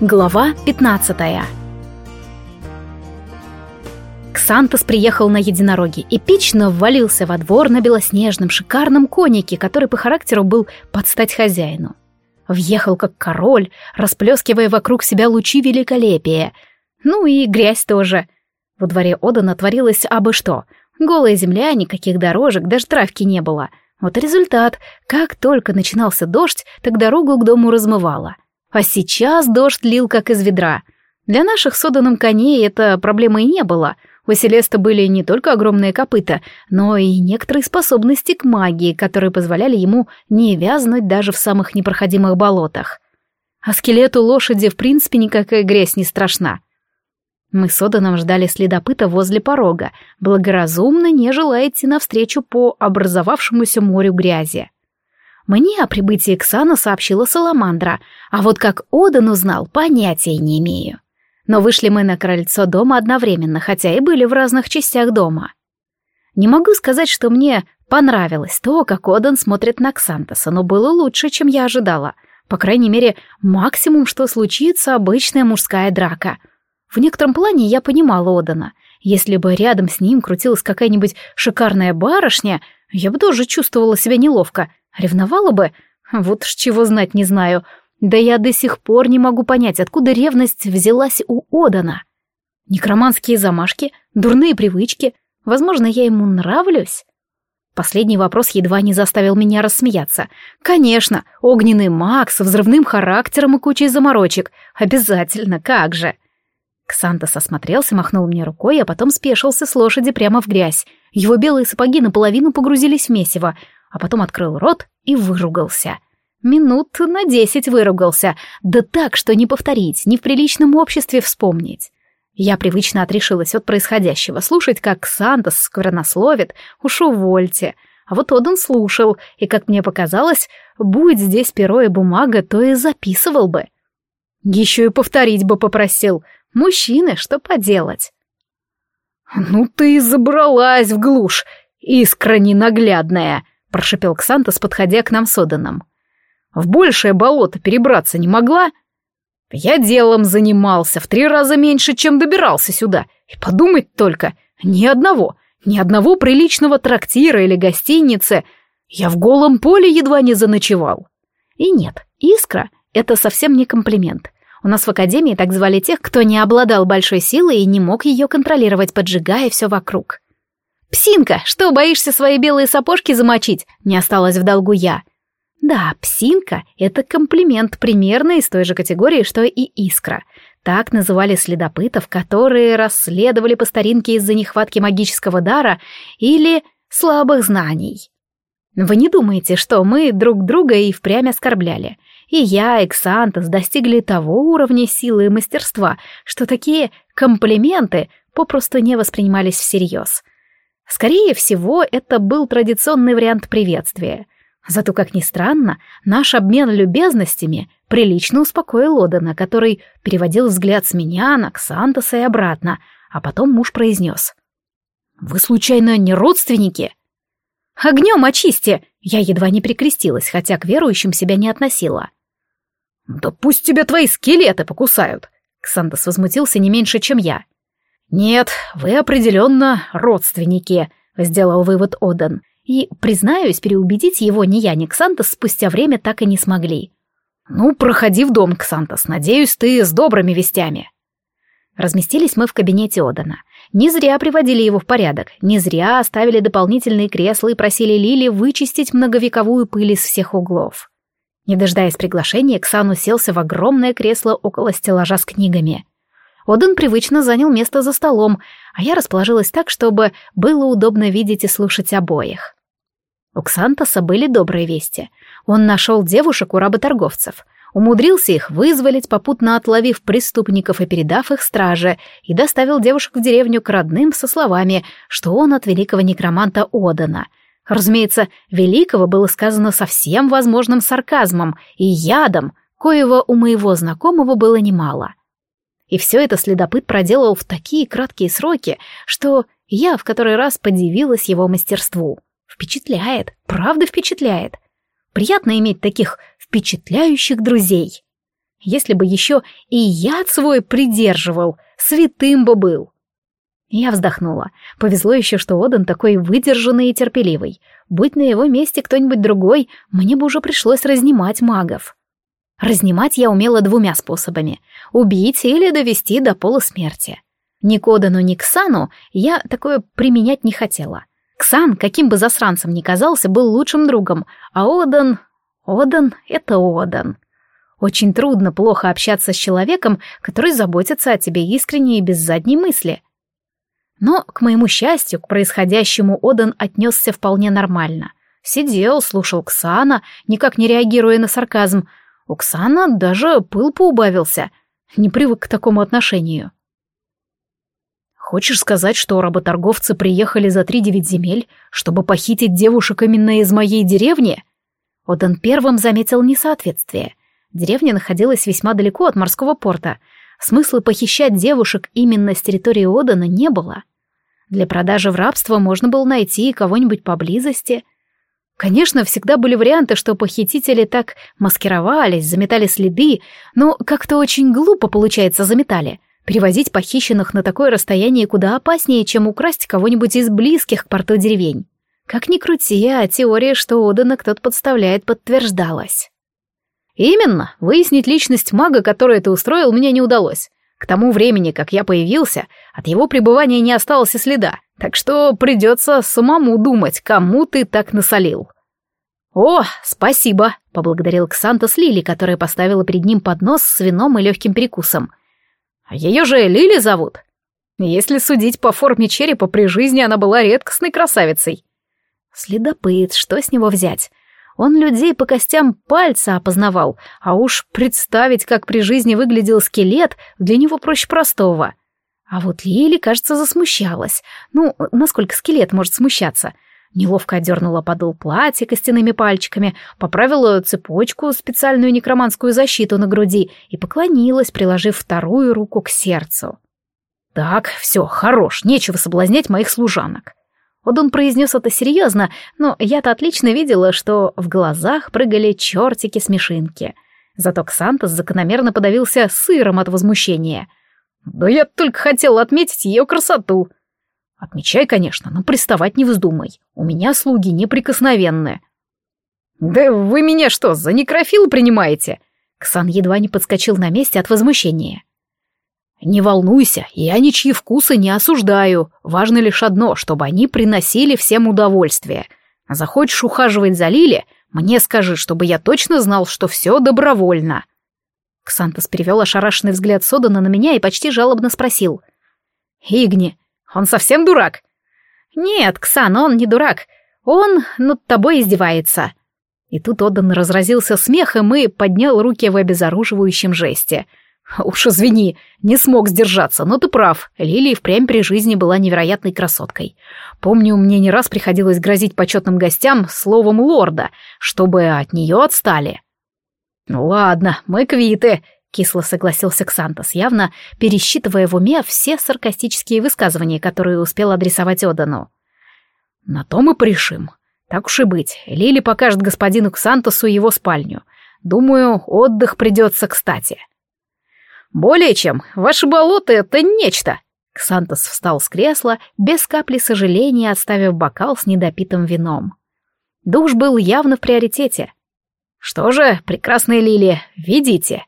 Глава 15 Ксантос приехал на единороге, эпично ввалился во двор на белоснежном шикарном конике, который по характеру был под стать хозяину. Въехал как король, расплескивая вокруг себя лучи великолепия. Ну и грязь тоже. Во дворе Одана творилось абы что. Голая земля, никаких дорожек, даже травки не было. Вот и результат. Как только начинался дождь, так дорогу к дому размывало. А сейчас дождь лил как из ведра. Для наших соданом коней это проблемы и не было. У Селеста были не только огромные копыта, но и некоторые способности к магии, которые позволяли ему не вязнуть даже в самых непроходимых болотах. А скелету лошади в принципе никакая грязь не страшна. Мы с Оданом ждали следопыта возле порога, благоразумно не желая идти навстречу по образовавшемуся морю грязи. Мне о прибытии Ксана сообщила Саламандра, а вот как Одан узнал, понятия не имею. Но вышли мы на крыльцо дома одновременно, хотя и были в разных частях дома. Не могу сказать, что мне понравилось то, как Одан смотрит на Ксантоса, но было лучше, чем я ожидала. По крайней мере, максимум, что случится, обычная мужская драка. В некотором плане я понимала Одана. Если бы рядом с ним крутилась какая-нибудь шикарная барышня, я бы тоже чувствовала себя неловко — Ревновала бы? Вот ж чего знать не знаю. Да я до сих пор не могу понять, откуда ревность взялась у Одана. Некроманские замашки, дурные привычки. Возможно, я ему нравлюсь? Последний вопрос едва не заставил меня рассмеяться. Конечно, огненный маг с взрывным характером и кучей заморочек. Обязательно, как же. Ксантос осмотрелся, махнул мне рукой, а потом спешился с лошади прямо в грязь. Его белые сапоги наполовину погрузились в месиво, а потом открыл рот и выругался. Минут на десять выругался, да так, что не повторить, ни в приличном обществе вспомнить. Я привычно отрешилась от происходящего, слушать, как Сантос сквернословит, уж увольте. А вот Одан слушал, и, как мне показалось, будь здесь перо и бумага, то и записывал бы. Еще и повторить бы попросил. Мужчины, что поделать? «Ну ты и забралась в глушь, искра ненаглядная!» Прошипел Ксантос, подходя к нам с Оданом. «В большее болото перебраться не могла?» «Я делом занимался в три раза меньше, чем добирался сюда. И подумать только, ни одного, ни одного приличного трактира или гостиницы. Я в голом поле едва не заночевал». И нет, искра — это совсем не комплимент. У нас в академии так звали тех, кто не обладал большой силой и не мог ее контролировать, поджигая все вокруг. «Псинка, что, боишься свои белые сапожки замочить?» Не осталось в долгу я. Да, псинка — это комплимент примерно из той же категории, что и искра. Так называли следопытов, которые расследовали по старинке из-за нехватки магического дара или слабых знаний. Вы не думаете, что мы друг друга и впрямь оскорбляли. И я, и Ксантос достигли того уровня силы и мастерства, что такие комплименты попросту не воспринимались всерьез — Скорее всего, это был традиционный вариант приветствия. Зато, как ни странно, наш обмен любезностями прилично успокоил Одена, который переводил взгляд с меня на Ксантоса и обратно, а потом муж произнес. «Вы, случайно, не родственники?» «Огнем очисти!» Я едва не прикрестилась, хотя к верующим себя не относила. «Да пусть тебя твои скелеты покусают!» Ксантос возмутился не меньше, чем я. «Нет, вы определенно родственники», — сделал вывод Одан. И, признаюсь, переубедить его ни я, ни Ксантос спустя время так и не смогли. «Ну, проходи в дом, Ксантос, надеюсь, ты с добрыми вестями». Разместились мы в кабинете Одана. Не зря приводили его в порядок, не зря оставили дополнительные кресла и просили Лили вычистить многовековую пыль из всех углов. Не дожидаясь приглашения, Ксан уселся в огромное кресло около стеллажа с книгами. Оден привычно занял место за столом, а я расположилась так, чтобы было удобно видеть и слушать обоих. У Ксантоса были добрые вести. Он нашел девушек у работорговцев, умудрился их вызволить, попутно отловив преступников и передав их страже, и доставил девушек в деревню к родным со словами, что он от великого некроманта Одана. Разумеется, великого было сказано со всем возможным сарказмом и ядом, коего у моего знакомого было немало — и все это следопыт проделал в такие краткие сроки, что я в который раз подивилась его мастерству. Впечатляет, правда впечатляет. Приятно иметь таких впечатляющих друзей. Если бы еще и яд свой придерживал, святым бы был. Я вздохнула. Повезло еще, что Одан такой выдержанный и терпеливый. Будь на его месте кто-нибудь другой, мне бы уже пришлось разнимать магов. Разнимать я умела двумя способами — убить или довести до полусмерти. Ни к Одану, ни к Сану я такое применять не хотела. Ксан, каким бы засранцем ни казался, был лучшим другом, а Одан... Одан — это Одан. Очень трудно плохо общаться с человеком, который заботится о тебе искренне и без задней мысли. Но, к моему счастью, к происходящему Одан отнесся вполне нормально. Сидел, слушал Ксана, никак не реагируя на сарказм. У Ксана даже пыл поубавился. Не привык к такому отношению. «Хочешь сказать, что работорговцы приехали за три девять земель, чтобы похитить девушек именно из моей деревни?» Одан первым заметил несоответствие. Деревня находилась весьма далеко от морского порта. Смысла похищать девушек именно с территории Одана не было. Для продажи в рабство можно было найти кого-нибудь поблизости. Конечно, всегда были варианты, что похитители так маскировались, заметали следы, но как-то очень глупо, получается, заметали. Перевозить похищенных на такое расстояние куда опаснее, чем украсть кого-нибудь из близких к порту деревень. Как ни крути, а теория, что Одана кто-то подставляет, подтверждалась. Именно, выяснить личность мага, который это устроил, мне не удалось. К тому времени, как я появился, от его пребывания не осталось и следа, так что придется самому думать, кому ты так насолил. «О, спасибо!» — поблагодарил Ксантос Лили, которая поставила перед ним поднос с вином и легким перекусом. «А ее же Лили зовут?» Если судить по форме черепа, при жизни она была редкостной красавицей. Следопыт, что с него взять? Он людей по костям пальца опознавал, а уж представить, как при жизни выглядел скелет, для него проще простого. А вот Лили, кажется, засмущалась. Ну, насколько скелет может смущаться? Неловко одернула подол платья костяными пальчиками, поправила цепочку, специальную некроманскую защиту на груди и поклонилась, приложив вторую руку к сердцу. «Так, все, хорош, нечего соблазнять моих служанок». Вот он произнес это серьезно, но я-то отлично видела, что в глазах прыгали чертики-смешинки. Зато Ксантос закономерно подавился сыром от возмущения. «Да я только хотел отметить ее красоту!» «Отмечай, конечно, но приставать не вздумай. У меня слуги неприкосновенные». «Да вы меня что, за некрофил принимаете?» Ксан едва не подскочил на месте от возмущения. «Не волнуйся, я ничьи вкусы не осуждаю. Важно лишь одно, чтобы они приносили всем удовольствие. Захочешь ухаживать за Лили, мне скажи, чтобы я точно знал, что все добровольно». Ксантос перевел ошарашенный взгляд Содана на меня и почти жалобно спросил. «Игни, он совсем дурак?» «Нет, Ксан, он не дурак. Он над тобой издевается». И тут Одан разразился смехом и поднял руки в обезоруживающем жесте — Уж извини, не смог сдержаться, но ты прав. Лилия впрямь при жизни была невероятной красоткой. Помню, мне не раз приходилось грозить почетным гостям словом лорда, чтобы от нее отстали. «Ну ладно, мы квиты», — кисло согласился Ксантос, явно пересчитывая в уме все саркастические высказывания, которые успел адресовать Одану. «На то мы порешим. Так уж и быть, Лили покажет господину Ксантосу его спальню. Думаю, отдых придется кстати». «Более чем. Ваше болото — это нечто!» Ксантос встал с кресла, без капли сожаления отставив бокал с недопитым вином. Душ был явно в приоритете. «Что же, прекрасная Лилия, ведите!»